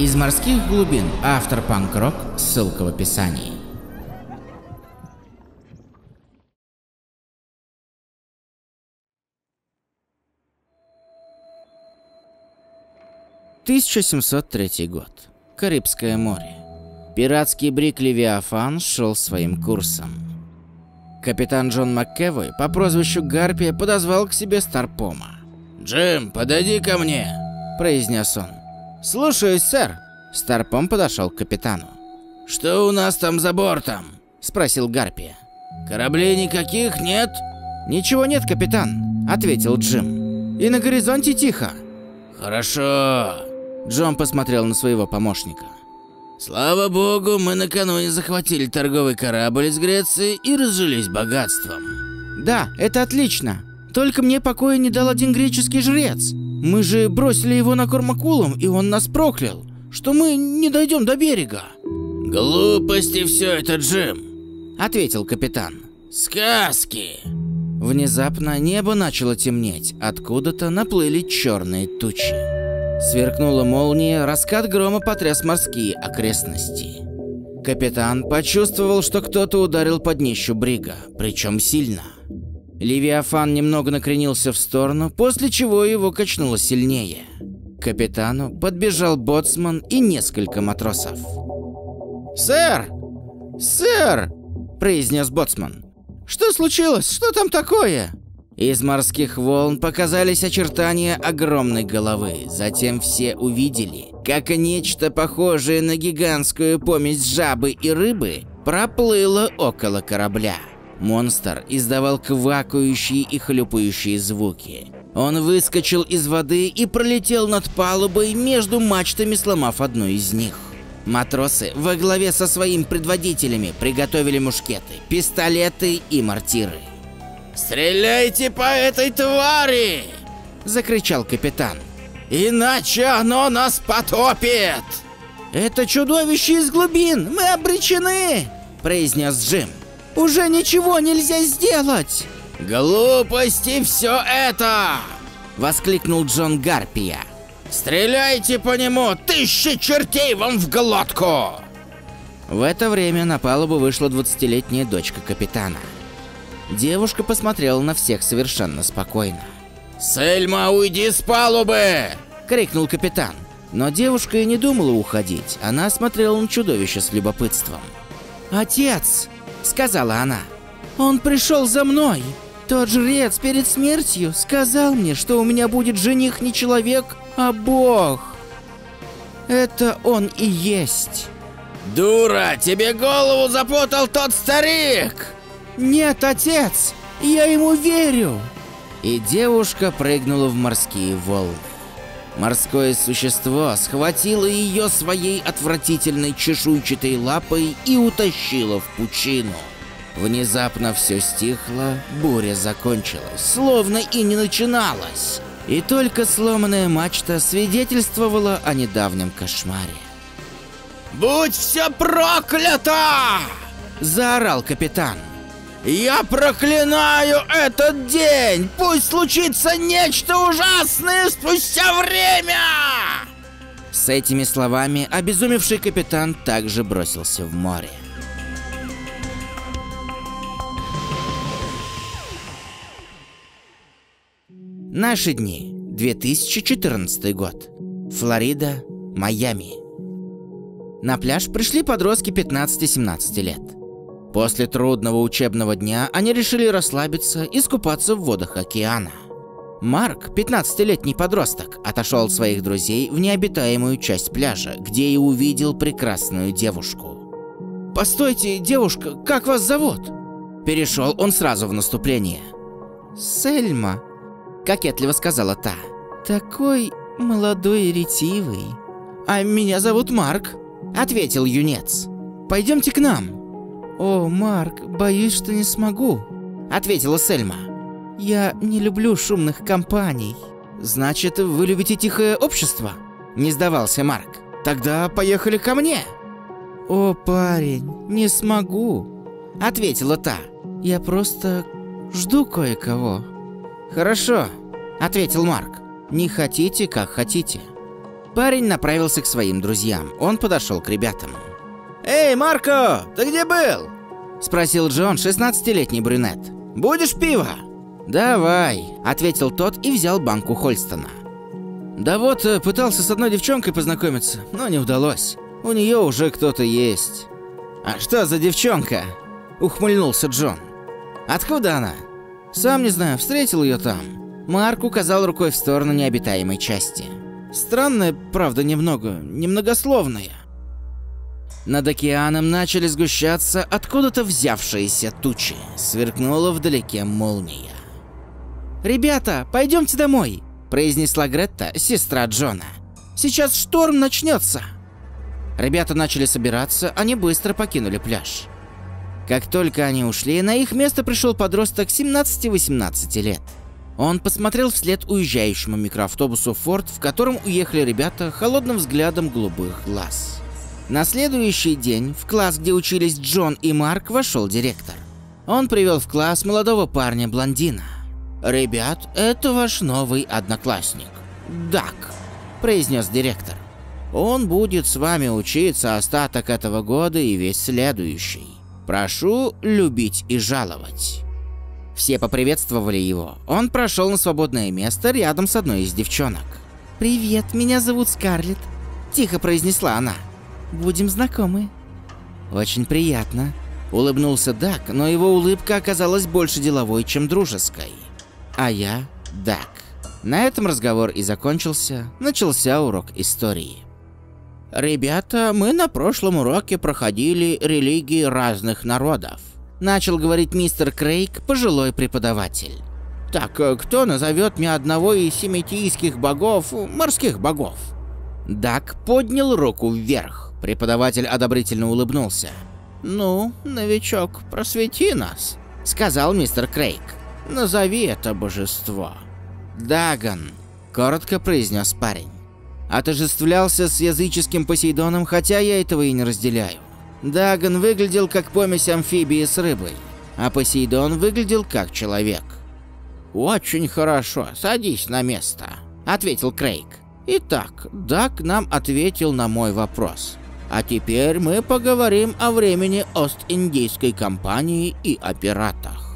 Из морских глубин автор панк-рок, ссылка в описании. ...1703 год. Карибское море. Пиратский брик Левиафан шел своим курсом. Капитан Джон МакКевой по прозвищу Гарпия подозвал к себе Старпома. «Джим, подойди ко мне!» – произнес он. «Слушаюсь, сэр!» Старпом подошел к капитану. «Что у нас там за бортом?» Спросил Гарпия. «Кораблей никаких нет?» «Ничего нет, капитан», — ответил Джим. «И на горизонте тихо». «Хорошо». Джон посмотрел на своего помощника. «Слава богу, мы накануне захватили торговый корабль из Греции и разжились богатством». «Да, это отлично. Только мне покоя не дал один греческий жрец. Мы же бросили его на Кормакулом, и он нас проклял, что мы не дойдем до берега. Глупости все это, Джим, ответил капитан. Сказки. Внезапно небо начало темнеть, откуда-то наплыли черные тучи. Сверкнула молния, раскат грома потряс морские окрестности. Капитан почувствовал, что кто-то ударил по днищу брига, причем сильно. Левиафан немного накренился в сторону, после чего его качнуло сильнее. К капитану подбежал боцман и несколько матросов. «Сэр! Сэр!» – произнес боцман. «Что случилось? Что там такое?» Из морских волн показались очертания огромной головы. Затем все увидели, как нечто похожее на гигантскую помесь жабы и рыбы проплыло около корабля. Монстр издавал квакающие и хлюпающие звуки. Он выскочил из воды и пролетел над палубой между мачтами, сломав одну из них. Матросы во главе со своими предводителями приготовили мушкеты, пистолеты и мортиры. «Стреляйте по этой твари!» – закричал капитан. «Иначе оно нас потопит!» «Это чудовище из глубин! Мы обречены!» – произнес Джим. Уже ничего нельзя сделать!» «Глупости все это!» — воскликнул Джон Гарпия. «Стреляйте по нему! Тысячи чертей вам в глотку!» В это время на палубу вышла 20-летняя дочка капитана. Девушка посмотрела на всех совершенно спокойно. «Сельма, уйди с палубы!» — крикнул капитан. Но девушка и не думала уходить, она смотрела на чудовище с любопытством. «Отец!» сказала она. «Он пришел за мной. Тот жрец перед смертью сказал мне, что у меня будет жених не человек, а бог. Это он и есть». «Дура, тебе голову запутал тот старик!» «Нет, отец, я ему верю!» И девушка прыгнула в морские волны. Морское существо схватило ее своей отвратительной чешуйчатой лапой и утащило в пучину. Внезапно все стихло, буря закончилась, словно и не начиналась. И только сломанная мачта свидетельствовала о недавнем кошмаре. «Будь все проклято!» – заорал капитан. Я проклинаю этот день! Пусть случится нечто ужасное спустя время!» С этими словами обезумевший капитан также бросился в море. Наши дни. 2014 год. Флорида, Майами. На пляж пришли подростки 15-17 лет – После трудного учебного дня они решили расслабиться и искупаться в водах океана. Марк, 15-летний подросток, отошел от своих друзей в необитаемую часть пляжа, где и увидел прекрасную девушку. «Постойте, девушка, как вас зовут?» Перешел он сразу в наступление. «Сельма», — кокетливо сказала та. «Такой молодой и ретивый». «А меня зовут Марк», — ответил юнец. «Пойдемте к нам», «О, Марк, боюсь, что не смогу», — ответила Сельма. «Я не люблю шумных компаний». «Значит, вы любите тихое общество?» — не сдавался Марк. «Тогда поехали ко мне!» «О, парень, не смогу!» — ответила та. «Я просто жду кое-кого». «Хорошо», — ответил Марк. «Не хотите, как хотите». Парень направился к своим друзьям. Он подошел к ребятам. «Эй, Марко, ты где был?» – спросил Джон, 16-летний брюнет. «Будешь пиво?» «Давай», – ответил тот и взял банку Хольстона. «Да вот, э, пытался с одной девчонкой познакомиться, но не удалось. У нее уже кто-то есть». «А что за девчонка?» – ухмыльнулся Джон. «Откуда она?» «Сам не знаю, встретил ее там». Марк указал рукой в сторону необитаемой части. «Странная, правда, немного, немногословная. Над океаном начали сгущаться откуда-то взявшиеся тучи. Сверкнула вдалеке молния. «Ребята, пойдемте домой!» – произнесла Гретта, сестра Джона. «Сейчас шторм начнется!» Ребята начали собираться, они быстро покинули пляж. Как только они ушли, на их место пришел подросток 17-18 лет. Он посмотрел вслед уезжающему микроавтобусу «Форд», в котором уехали ребята холодным взглядом голубых глаз. На следующий день в класс, где учились Джон и Марк, вошел директор. Он привел в класс молодого парня-блондина. «Ребят, это ваш новый одноклассник. Дак», – произнес директор. «Он будет с вами учиться остаток этого года и весь следующий. Прошу любить и жаловать». Все поприветствовали его. Он прошел на свободное место рядом с одной из девчонок. «Привет, меня зовут Скарлетт», – тихо произнесла она будем знакомы». «Очень приятно», — улыбнулся Дак, но его улыбка оказалась больше деловой, чем дружеской. «А я Дак». На этом разговор и закончился, начался урок истории. «Ребята, мы на прошлом уроке проходили религии разных народов», — начал говорить мистер Крейг, пожилой преподаватель. «Так, э, кто назовет мне одного из семитийских богов, морских богов?» Дак поднял руку вверх. Преподаватель одобрительно улыбнулся. «Ну, новичок, просвети нас», — сказал мистер Крейг. «Назови это божество». «Дагон», — коротко произнес парень. Отожествлялся с языческим Посейдоном, хотя я этого и не разделяю. Дагон выглядел как помесь амфибии с рыбой, а Посейдон выглядел как человек. «Очень хорошо, садись на место», — ответил Крейг. «Итак, Даг нам ответил на мой вопрос. А теперь мы поговорим о времени Ост-Индийской компании и о пиратах.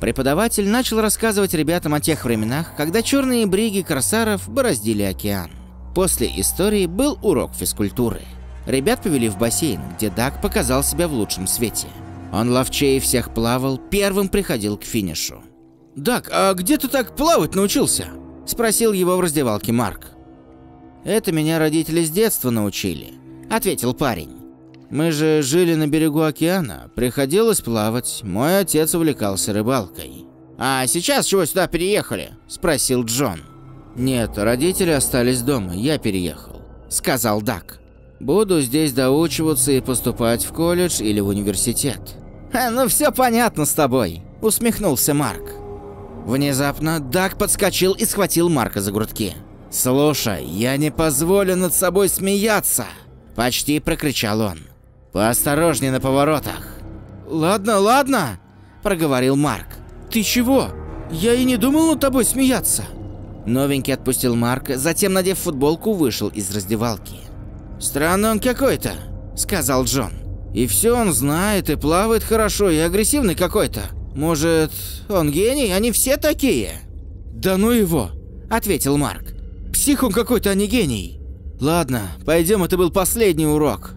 Преподаватель начал рассказывать ребятам о тех временах, когда черные бриги корсаров бороздили океан. После истории был урок физкультуры. Ребят повели в бассейн, где Дак показал себя в лучшем свете. Он ловчее всех плавал, первым приходил к финишу. Дак, а где ты так плавать научился?» – спросил его в раздевалке Марк. «Это меня родители с детства научили ответил парень. Мы же жили на берегу океана, приходилось плавать, мой отец увлекался рыбалкой. «А сейчас чего сюда переехали?» – спросил Джон. «Нет, родители остались дома, я переехал», – сказал Дак. «Буду здесь доучиваться и поступать в колледж или в университет». ну все понятно с тобой», – усмехнулся Марк. Внезапно Дак подскочил и схватил Марка за грудки. «Слушай, я не позволю над собой смеяться!» Почти прокричал он. «Поосторожнее на поворотах!» «Ладно, ладно!» – проговорил Марк. «Ты чего? Я и не думал над тобой смеяться!» Новенький отпустил Марка, затем, надев футболку, вышел из раздевалки. Странно он какой-то», – сказал Джон. «И все он знает, и плавает хорошо, и агрессивный какой-то. Может, он гений? Они все такие?» «Да ну его!» – ответил Марк. «Псих он какой-то, а не гений!» «Ладно, пойдем, это был последний урок».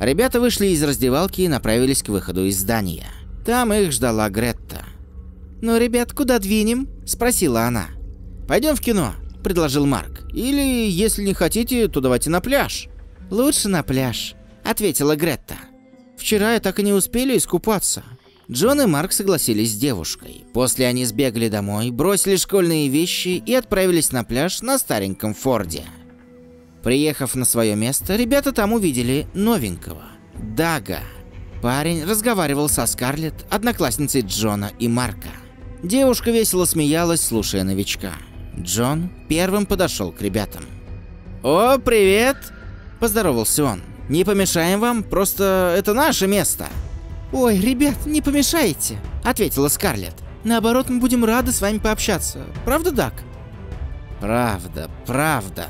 Ребята вышли из раздевалки и направились к выходу из здания. Там их ждала Гретта. «Ну, ребят, куда двинем?» – спросила она. «Пойдем в кино», – предложил Марк. «Или, если не хотите, то давайте на пляж». «Лучше на пляж», – ответила Гретта. «Вчера я так и не успели искупаться». Джон и Марк согласились с девушкой. После они сбегали домой, бросили школьные вещи и отправились на пляж на стареньком Форде. Приехав на свое место, ребята там увидели новенького – Дага. Парень разговаривал со Скарлетт, одноклассницей Джона и Марка. Девушка весело смеялась, слушая новичка. Джон первым подошел к ребятам. «О, привет!» – поздоровался он. «Не помешаем вам, просто это наше место!» «Ой, ребят, не помешаете!» – ответила Скарлетт. «Наоборот, мы будем рады с вами пообщаться. Правда, Дак?» «Правда, правда!»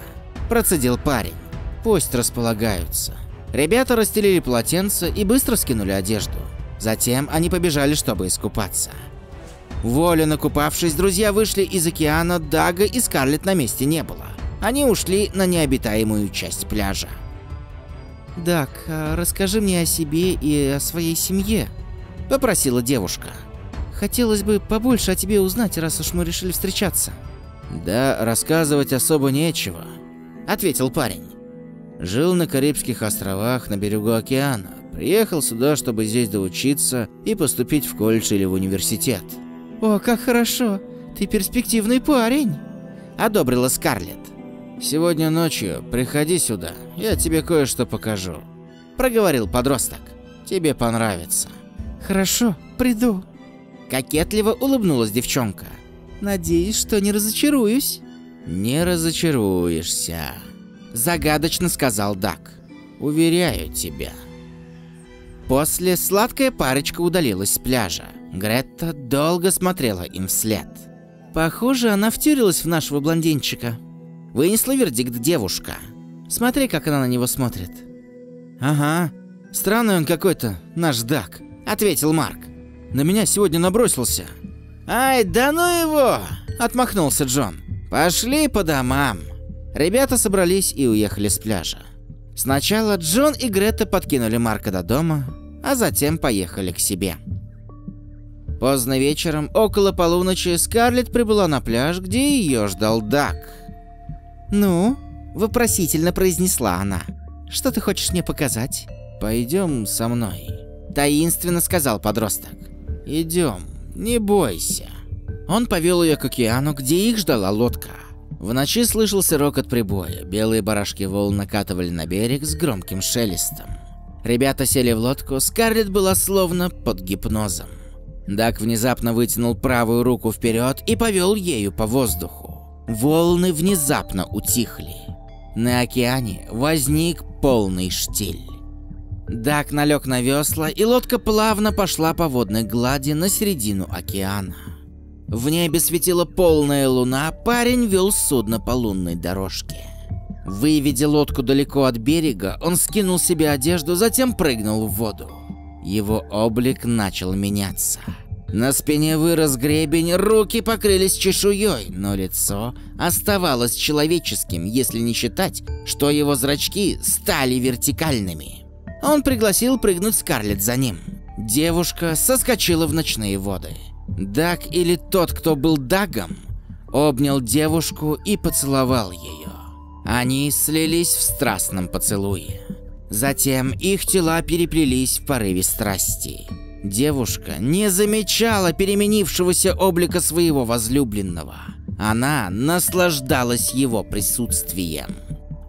процедил парень. Пусть располагаются. Ребята расстелили полотенце и быстро скинули одежду. Затем они побежали, чтобы искупаться. Волю накупавшись, друзья вышли из океана, Дага и Скарлетт на месте не было. Они ушли на необитаемую часть пляжа. «Даг, а расскажи мне о себе и о своей семье», – попросила девушка. «Хотелось бы побольше о тебе узнать, раз уж мы решили встречаться». «Да, рассказывать особо нечего», ответил парень. Жил на Карибских островах на берегу океана. Приехал сюда, чтобы здесь доучиться и поступить в колледж или в университет. «О, как хорошо! Ты перспективный парень!» – одобрила Скарлетт. «Сегодня ночью приходи сюда, я тебе кое-что покажу», – проговорил подросток. «Тебе понравится». «Хорошо, приду», – кокетливо улыбнулась девчонка. «Надеюсь, что не разочаруюсь». «Не разочаруешься», — загадочно сказал Дак. «Уверяю тебя». После сладкая парочка удалилась с пляжа. Гретта долго смотрела им вслед. Похоже, она втюрилась в нашего блондинчика. Вынесла вердикт девушка. Смотри, как она на него смотрит. «Ага, странный он какой-то, наш Дак», — ответил Марк. «На меня сегодня набросился». «Ай, да ну его!» — отмахнулся Джон. Пошли по домам. Ребята собрались и уехали с пляжа. Сначала Джон и Грета подкинули Марка до дома, а затем поехали к себе. Поздно вечером, около полуночи, Скарлетт прибыла на пляж, где ее ждал Дак. «Ну?» – вопросительно произнесла она. «Что ты хочешь мне показать?» «Пойдем со мной», – таинственно сказал подросток. «Идем, не бойся». Он повел ее к океану, где их ждала лодка. В ночи слышался рокот прибоя, белые барашки волн накатывали на берег с громким шелестом. Ребята сели в лодку, Скарлетт была словно под гипнозом. Дак внезапно вытянул правую руку вперед и повел ею по воздуху. Волны внезапно утихли. На океане возник полный штиль. Дак налег на весла, и лодка плавно пошла по водной глади на середину океана. В небе светила полная луна, парень вел судно по лунной дорожке. Выведя лодку далеко от берега, он скинул себе одежду, затем прыгнул в воду. Его облик начал меняться. На спине вырос гребень, руки покрылись чешуей, но лицо оставалось человеческим, если не считать, что его зрачки стали вертикальными. Он пригласил прыгнуть Скарлетт за ним. Девушка соскочила в ночные воды. Даг или тот, кто был Дагом, обнял девушку и поцеловал ее. Они слились в страстном поцелуе. Затем их тела переплелись в порыве страсти. Девушка не замечала переменившегося облика своего возлюбленного. Она наслаждалась его присутствием.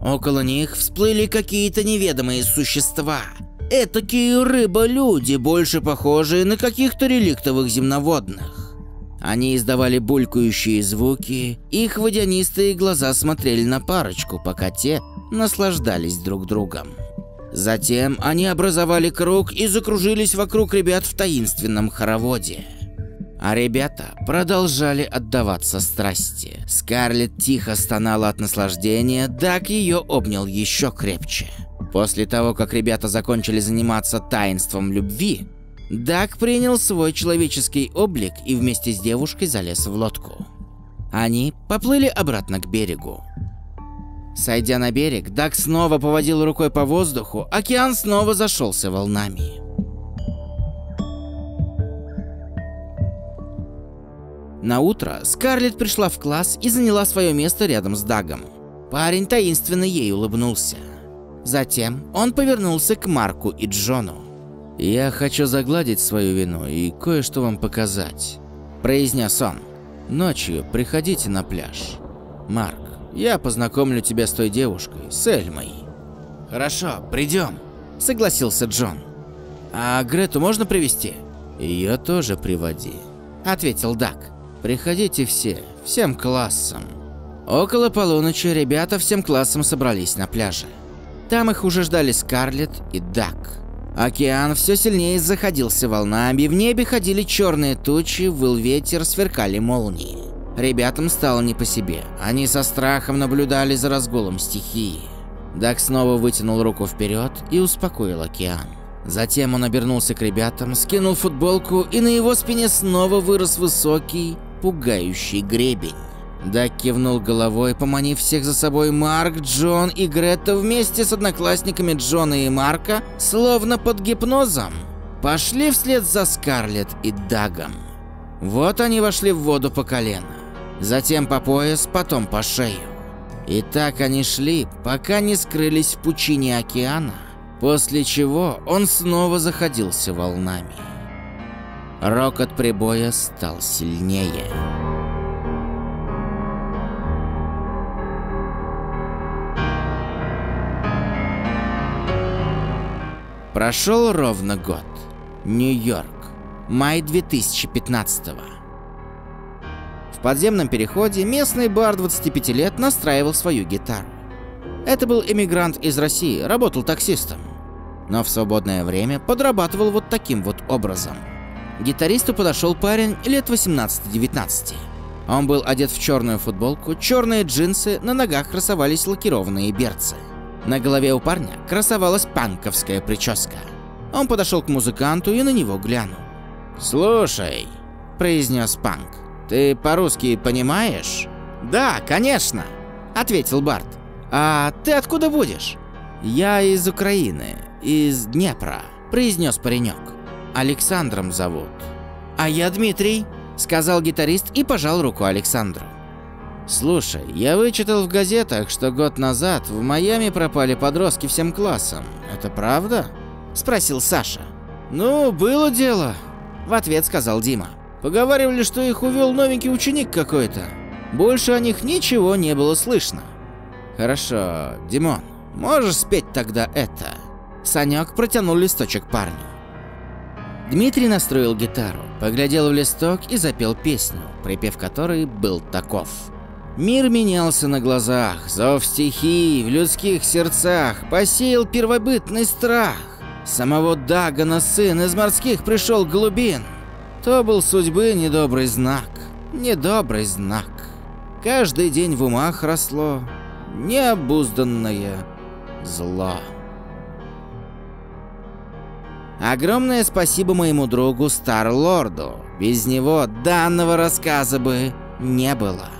Около них всплыли какие-то неведомые существа. Этакие рыболюди, больше похожие на каких-то реликтовых земноводных. Они издавали булькающие звуки, их водянистые глаза смотрели на парочку, пока те наслаждались друг другом. Затем они образовали круг и закружились вокруг ребят в таинственном хороводе. А ребята продолжали отдаваться страсти. Скарлетт тихо стонала от наслаждения, Дак ее обнял еще крепче. После того, как ребята закончили заниматься таинством любви, Дак принял свой человеческий облик и вместе с девушкой залез в лодку. Они поплыли обратно к берегу. Сойдя на берег, Дак снова поводил рукой по воздуху, океан снова зашелся волнами. На утро Скарлетт пришла в класс и заняла свое место рядом с Дагом. Парень таинственно ей улыбнулся. Затем он повернулся к Марку и Джону. «Я хочу загладить свою вину и кое-что вам показать», – произнес он. «Ночью приходите на пляж. Марк, я познакомлю тебя с той девушкой, с Эльмой». «Хорошо, придем», – согласился Джон. «А Грету можно привести? «Ее тоже приводи», – ответил Дак. «Приходите все, всем классом». Около полуночи ребята всем классом собрались на пляже. Там их уже ждали Скарлетт и Дак. Океан все сильнее заходился волнами, в небе ходили черные тучи, выл ветер, сверкали молнии. Ребятам стало не по себе. Они со страхом наблюдали за разгулом стихии. Дак снова вытянул руку вперед и успокоил океан. Затем он обернулся к ребятам, скинул футболку, и на его спине снова вырос высокий, пугающий гребень. Дак кивнул головой, поманив всех за собой Марк, Джон и Грета вместе с одноклассниками Джона и Марка, словно под гипнозом, пошли вслед за Скарлетт и Дагом. Вот они вошли в воду по колено, затем по пояс, потом по шею. И так они шли, пока не скрылись в пучине океана, после чего он снова заходился волнами. Рокот прибоя стал сильнее. Прошел ровно год. Нью-Йорк. Май 2015 -го. В подземном переходе местный бар 25 лет настраивал свою гитару. Это был эмигрант из России, работал таксистом. Но в свободное время подрабатывал вот таким вот образом. Гитаристу подошел парень лет 18-19. Он был одет в черную футболку, черные джинсы, на ногах красовались лакированные берцы – на голове у парня красовалась панковская прическа. Он подошел к музыканту и на него глянул. «Слушай», – произнес Панк, – «ты по-русски понимаешь?» «Да, конечно», – ответил Барт. «А ты откуда будешь?» «Я из Украины, из Днепра», – произнес паренек. «Александром зовут». «А я Дмитрий», – сказал гитарист и пожал руку Александру. Слушай, я вычитал в газетах, что год назад в Майами пропали подростки всем классом. Это правда? Спросил Саша. Ну, было дело. В ответ сказал Дима. Поговаривали, что их увел новенький ученик какой-то. Больше о них ничего не было слышно. Хорошо, Димон, можешь спеть тогда это? Санек протянул листочек парню. Дмитрий настроил гитару, поглядел в листок и запел песню, припев которой был таков. Мир менялся на глазах, зов стихии в людских сердцах посеял первобытный страх. Самого Дагона сын из морских пришел глубин. То был судьбы недобрый знак, недобрый знак. Каждый день в умах росло необузданное зло. Огромное спасибо моему другу Старлорду. Без него данного рассказа бы не было.